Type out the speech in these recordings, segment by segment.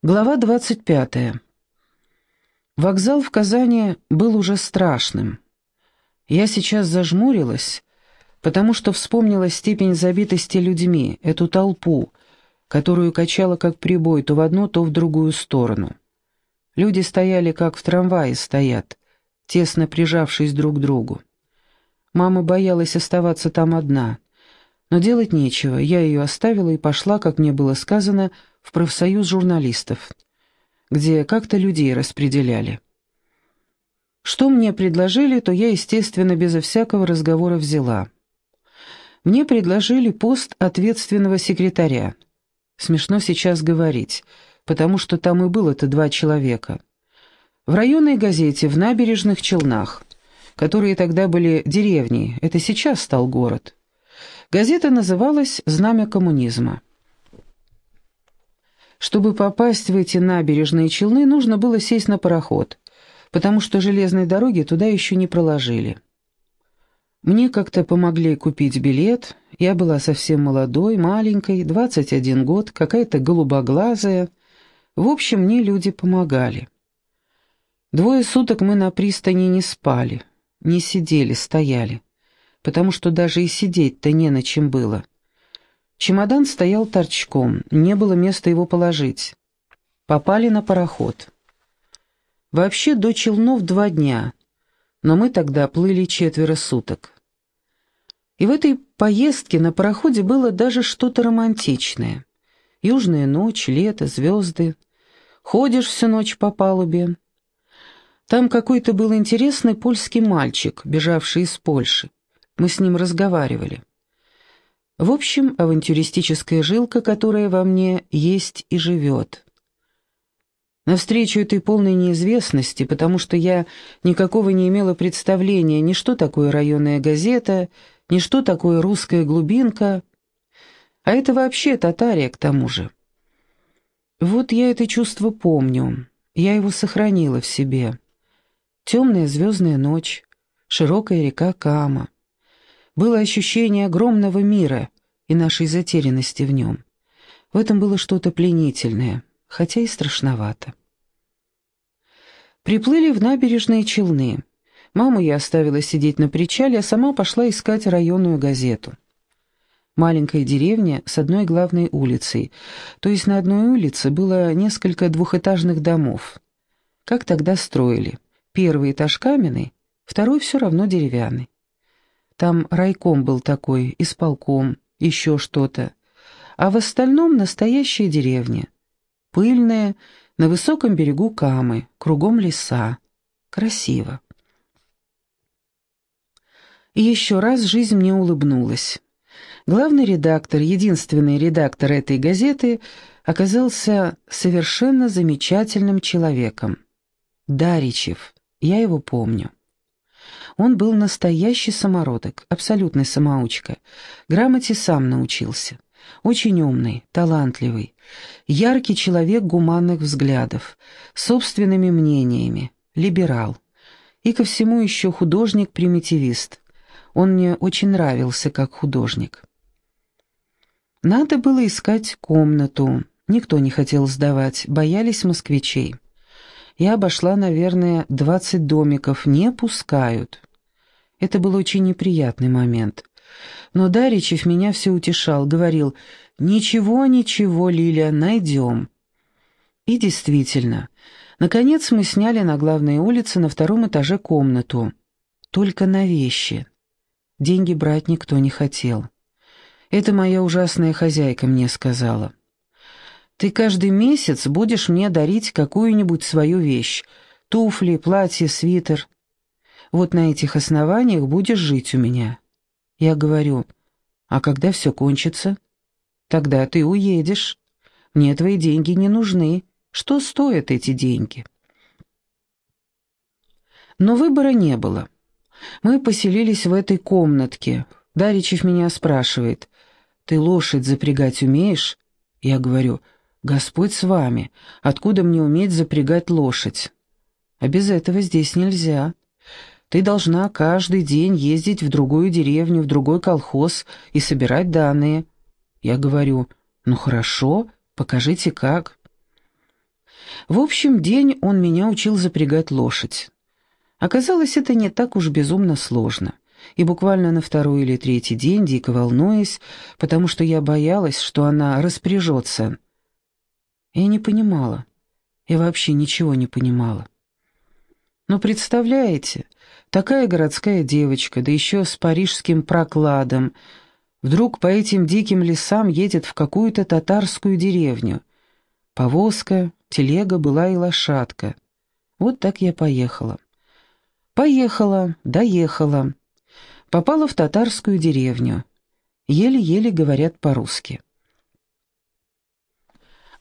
Глава 25. Вокзал в Казани был уже страшным. Я сейчас зажмурилась, потому что вспомнила степень забитости людьми, эту толпу, которую качала как прибой то в одну, то в другую сторону. Люди стояли, как в трамвае стоят, тесно прижавшись друг к другу. Мама боялась оставаться там одна, но делать нечего, я ее оставила и пошла, как мне было сказано, в профсоюз журналистов, где как-то людей распределяли. Что мне предложили, то я, естественно, безо всякого разговора взяла. Мне предложили пост ответственного секретаря. Смешно сейчас говорить, потому что там и было-то два человека. В районной газете в набережных Челнах, которые тогда были деревней, это сейчас стал город. Газета называлась «Знамя коммунизма». Чтобы попасть в эти набережные Челны, нужно было сесть на пароход, потому что железной дороги туда еще не проложили. Мне как-то помогли купить билет, я была совсем молодой, маленькой, 21 год, какая-то голубоглазая. В общем, мне люди помогали. Двое суток мы на пристани не спали, не сидели, стояли, потому что даже и сидеть-то не на чем было. Чемодан стоял торчком, не было места его положить. Попали на пароход. Вообще до Челнов два дня, но мы тогда плыли четверо суток. И в этой поездке на пароходе было даже что-то романтичное. Южная ночь, лето, звезды. Ходишь всю ночь по палубе. Там какой-то был интересный польский мальчик, бежавший из Польши. Мы с ним разговаривали. В общем, авантюристическая жилка, которая во мне есть и живет. Навстречу этой полной неизвестности, потому что я никакого не имела представления ни что такое районная газета, ни что такое русская глубинка, а это вообще татария к тому же. Вот я это чувство помню, я его сохранила в себе. Темная звездная ночь, широкая река Кама — было ощущение огромного мира и нашей затерянности в нем. В этом было что-то пленительное, хотя и страшновато. Приплыли в набережные Челны. Маму я оставила сидеть на причале, а сама пошла искать районную газету. Маленькая деревня с одной главной улицей, то есть на одной улице было несколько двухэтажных домов. Как тогда строили? Первый этаж каменный, второй все равно деревянный. Там райком был такой, исполком, еще что-то. А в остальном настоящая деревня. Пыльная, на высоком берегу Камы, кругом леса. Красиво. И еще раз жизнь мне улыбнулась. Главный редактор, единственный редактор этой газеты, оказался совершенно замечательным человеком. Даричев, я его помню. Он был настоящий самородок, абсолютный самоучка. Грамоте сам научился. Очень умный, талантливый, яркий человек гуманных взглядов, собственными мнениями, либерал. И ко всему еще художник-примитивист. Он мне очень нравился как художник. Надо было искать комнату. Никто не хотел сдавать, боялись москвичей. Я обошла, наверное, двадцать домиков, не пускают. Это был очень неприятный момент. Но Даричев меня все утешал, говорил, «Ничего, ничего, Лиля, найдем». И действительно, наконец мы сняли на главной улице на втором этаже комнату. Только на вещи. Деньги брать никто не хотел. Это моя ужасная хозяйка мне сказала. «Ты каждый месяц будешь мне дарить какую-нибудь свою вещь. Туфли, платье, свитер. Вот на этих основаниях будешь жить у меня. Я говорю, а когда все кончится? Тогда ты уедешь. Мне твои деньги не нужны. Что стоят эти деньги? Но выбора не было. Мы поселились в этой комнатке. Даричев меня спрашивает, «Ты лошадь запрягать умеешь?» Я говорю, «Господь с вами, откуда мне уметь запрягать лошадь?» «А без этого здесь нельзя». Ты должна каждый день ездить в другую деревню, в другой колхоз и собирать данные. Я говорю, ну хорошо, покажите как. В общем, день он меня учил запрягать лошадь. Оказалось, это не так уж безумно сложно. И буквально на второй или третий день, дико волнуясь, потому что я боялась, что она распряжется. Я не понимала. Я вообще ничего не понимала. Но представляете, такая городская девочка, да еще с парижским прокладом, вдруг по этим диким лесам едет в какую-то татарскую деревню. Повозка, телега была и лошадка. Вот так я поехала. Поехала, доехала. Попала в татарскую деревню. Еле-еле говорят по-русски.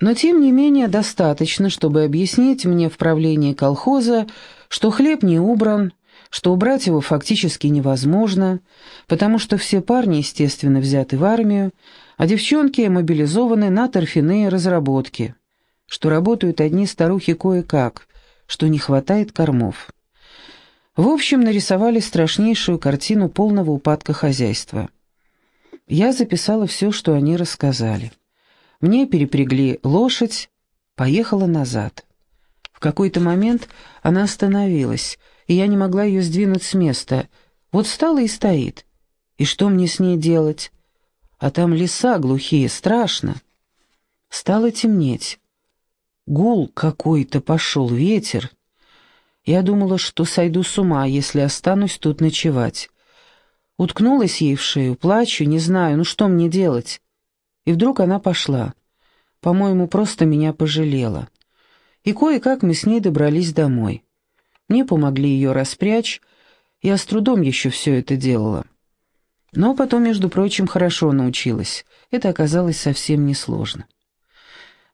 Но тем не менее достаточно, чтобы объяснить мне в правлении колхоза, что хлеб не убран, что убрать его фактически невозможно, потому что все парни, естественно, взяты в армию, а девчонки мобилизованы на торфяные разработки, что работают одни старухи кое-как, что не хватает кормов. В общем, нарисовали страшнейшую картину полного упадка хозяйства. Я записала все, что они рассказали. Мне перепрягли лошадь, поехала назад. В какой-то момент она остановилась, и я не могла ее сдвинуть с места. Вот стала и стоит. И что мне с ней делать? А там леса глухие, страшно. Стало темнеть. Гул какой-то пошел, ветер. Я думала, что сойду с ума, если останусь тут ночевать. Уткнулась ей в шею, плачу, не знаю, ну что мне делать? И вдруг она пошла. По-моему, просто меня пожалела. И кое-как мы с ней добрались домой. Мне помогли ее распрячь, я с трудом еще все это делала. Но потом, между прочим, хорошо научилась. Это оказалось совсем несложно.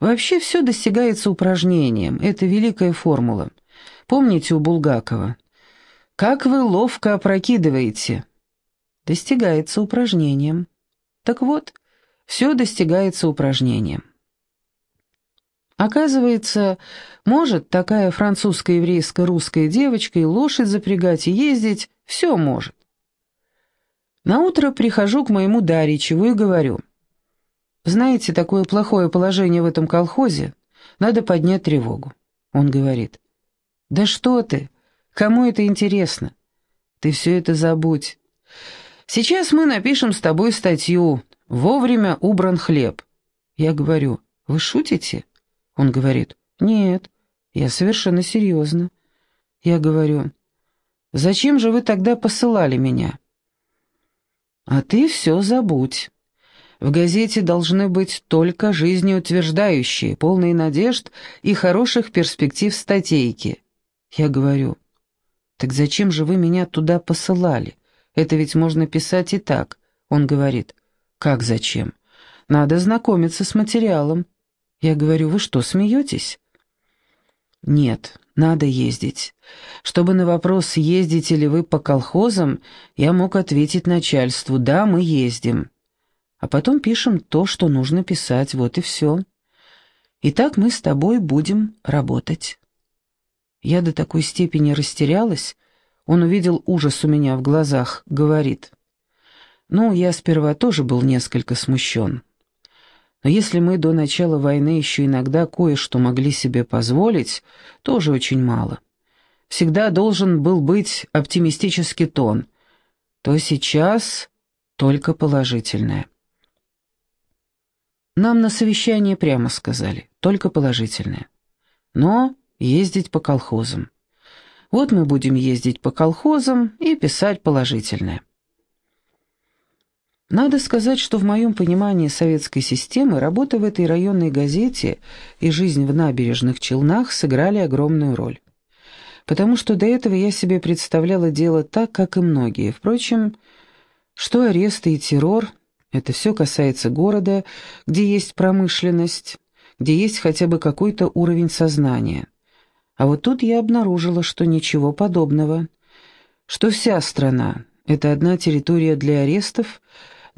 Вообще все достигается упражнением, это великая формула. Помните у Булгакова? «Как вы ловко опрокидываете?» Достигается упражнением. Так вот, все достигается упражнением. Оказывается, может такая французско-еврейско-русская девочка и лошадь запрягать и ездить, все может. Наутро прихожу к моему Даричеву и говорю, «Знаете, такое плохое положение в этом колхозе, надо поднять тревогу». Он говорит, «Да что ты? Кому это интересно? Ты все это забудь. Сейчас мы напишем с тобой статью «Вовремя убран хлеб». Я говорю, «Вы шутите?» Он говорит, «Нет, я совершенно серьезно». Я говорю, «Зачем же вы тогда посылали меня?» «А ты все забудь». В газете должны быть только жизнеутверждающие, полные надежд и хороших перспектив статейки. Я говорю, «Так зачем же вы меня туда посылали? Это ведь можно писать и так». Он говорит, «Как зачем? Надо знакомиться с материалом». Я говорю, «Вы что, смеетесь?» «Нет, надо ездить. Чтобы на вопрос, ездите ли вы по колхозам, я мог ответить начальству, да, мы ездим. А потом пишем то, что нужно писать, вот и все. И так мы с тобой будем работать». Я до такой степени растерялась, он увидел ужас у меня в глазах, говорит. Ну, я сперва тоже был несколько смущен. Но если мы до начала войны еще иногда кое-что могли себе позволить, тоже очень мало. Всегда должен был быть оптимистический тон, то сейчас только положительное. Нам на совещании прямо сказали, только положительное. Но ездить по колхозам. Вот мы будем ездить по колхозам и писать положительное. Надо сказать, что в моем понимании советской системы работа в этой районной газете и жизнь в набережных Челнах сыграли огромную роль. Потому что до этого я себе представляла дело так, как и многие. Впрочем, что аресты и террор – это все касается города, где есть промышленность, где есть хотя бы какой-то уровень сознания – а вот тут я обнаружила, что ничего подобного. Что вся страна — это одна территория для арестов,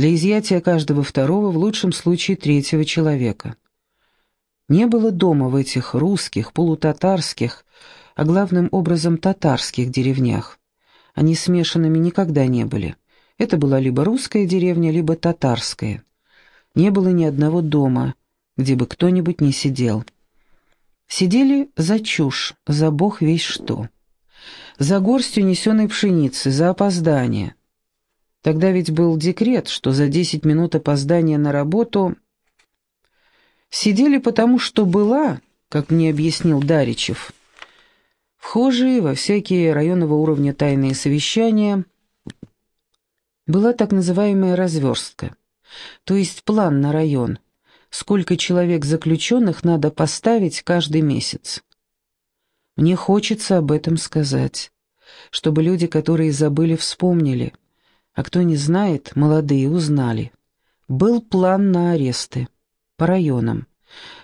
для изъятия каждого второго, в лучшем случае третьего человека. Не было дома в этих русских, полутатарских, а главным образом татарских деревнях. Они смешанными никогда не были. Это была либо русская деревня, либо татарская. Не было ни одного дома, где бы кто-нибудь не сидел. Сидели за чушь, за бог весь что. За горсть унесенной пшеницы, за опоздание. Тогда ведь был декрет, что за десять минут опоздания на работу... Сидели потому, что была, как мне объяснил Даричев, вхожие во всякие районного уровня тайные совещания, была так называемая разверстка, то есть план на район, сколько человек заключенных надо поставить каждый месяц. Мне хочется об этом сказать, чтобы люди, которые забыли, вспомнили, а кто не знает, молодые узнали. Был план на аресты по районам,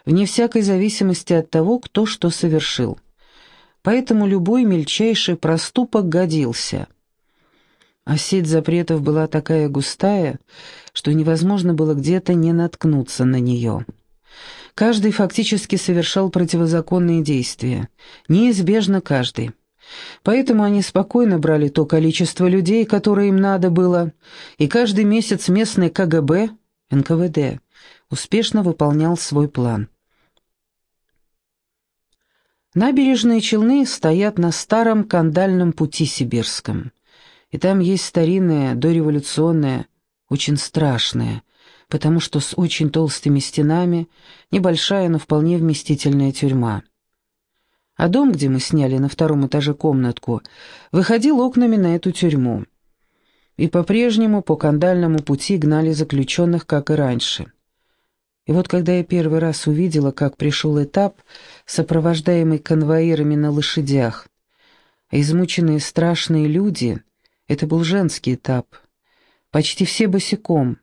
вне всякой зависимости от того, кто что совершил. Поэтому любой мельчайший проступок годился. А сеть запретов была такая густая, что невозможно было где-то не наткнуться на нее. Каждый фактически совершал противозаконные действия. Неизбежно каждый. Поэтому они спокойно брали то количество людей, которое им надо было, и каждый месяц местный КГБ, НКВД, успешно выполнял свой план. Набережные Челны стоят на старом кандальном пути сибирском. И там есть старинная, дореволюционная, очень страшная, потому что с очень толстыми стенами, небольшая, но вполне вместительная тюрьма. А дом, где мы сняли на втором этаже комнатку, выходил окнами на эту тюрьму. И по-прежнему по кандальному пути гнали заключенных, как и раньше. И вот когда я первый раз увидела, как пришел этап, сопровождаемый конвоирами на лошадях, измученные страшные люди, это был женский этап, почти все босиком,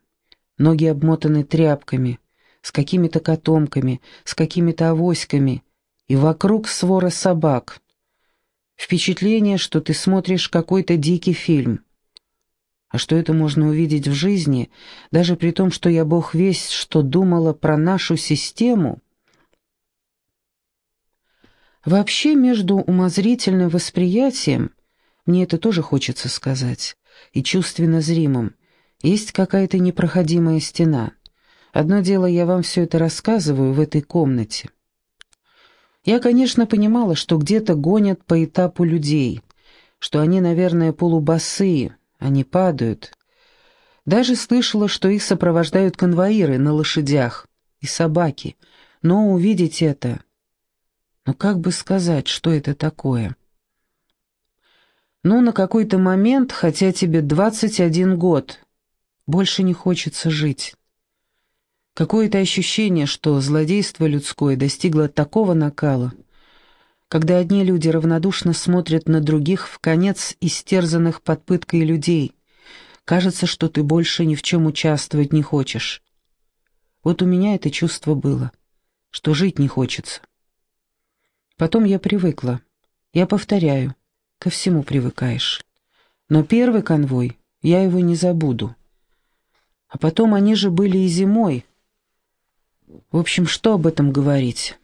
ноги обмотаны тряпками, с какими-то котомками, с какими-то авоськами — и вокруг свора собак. Впечатление, что ты смотришь какой-то дикий фильм. А что это можно увидеть в жизни, даже при том, что я бог весь, что думала про нашу систему? Вообще, между умозрительным восприятием, мне это тоже хочется сказать, и чувственно зримым, есть какая-то непроходимая стена. Одно дело, я вам все это рассказываю в этой комнате. Я, конечно, понимала, что где-то гонят по этапу людей, что они, наверное, полубосые, они падают. Даже слышала, что их сопровождают конвоиры на лошадях и собаки, но увидеть это... Но как бы сказать, что это такое? Ну, на какой-то момент, хотя тебе 21 год, больше не хочется жить. Какое-то ощущение, что злодейство людское достигло такого накала, когда одни люди равнодушно смотрят на других в конец истерзанных под пыткой людей. Кажется, что ты больше ни в чем участвовать не хочешь. Вот у меня это чувство было, что жить не хочется. Потом я привыкла. Я повторяю, ко всему привыкаешь. Но первый конвой, я его не забуду. А потом они же были и зимой, в общем, что об этом говорить?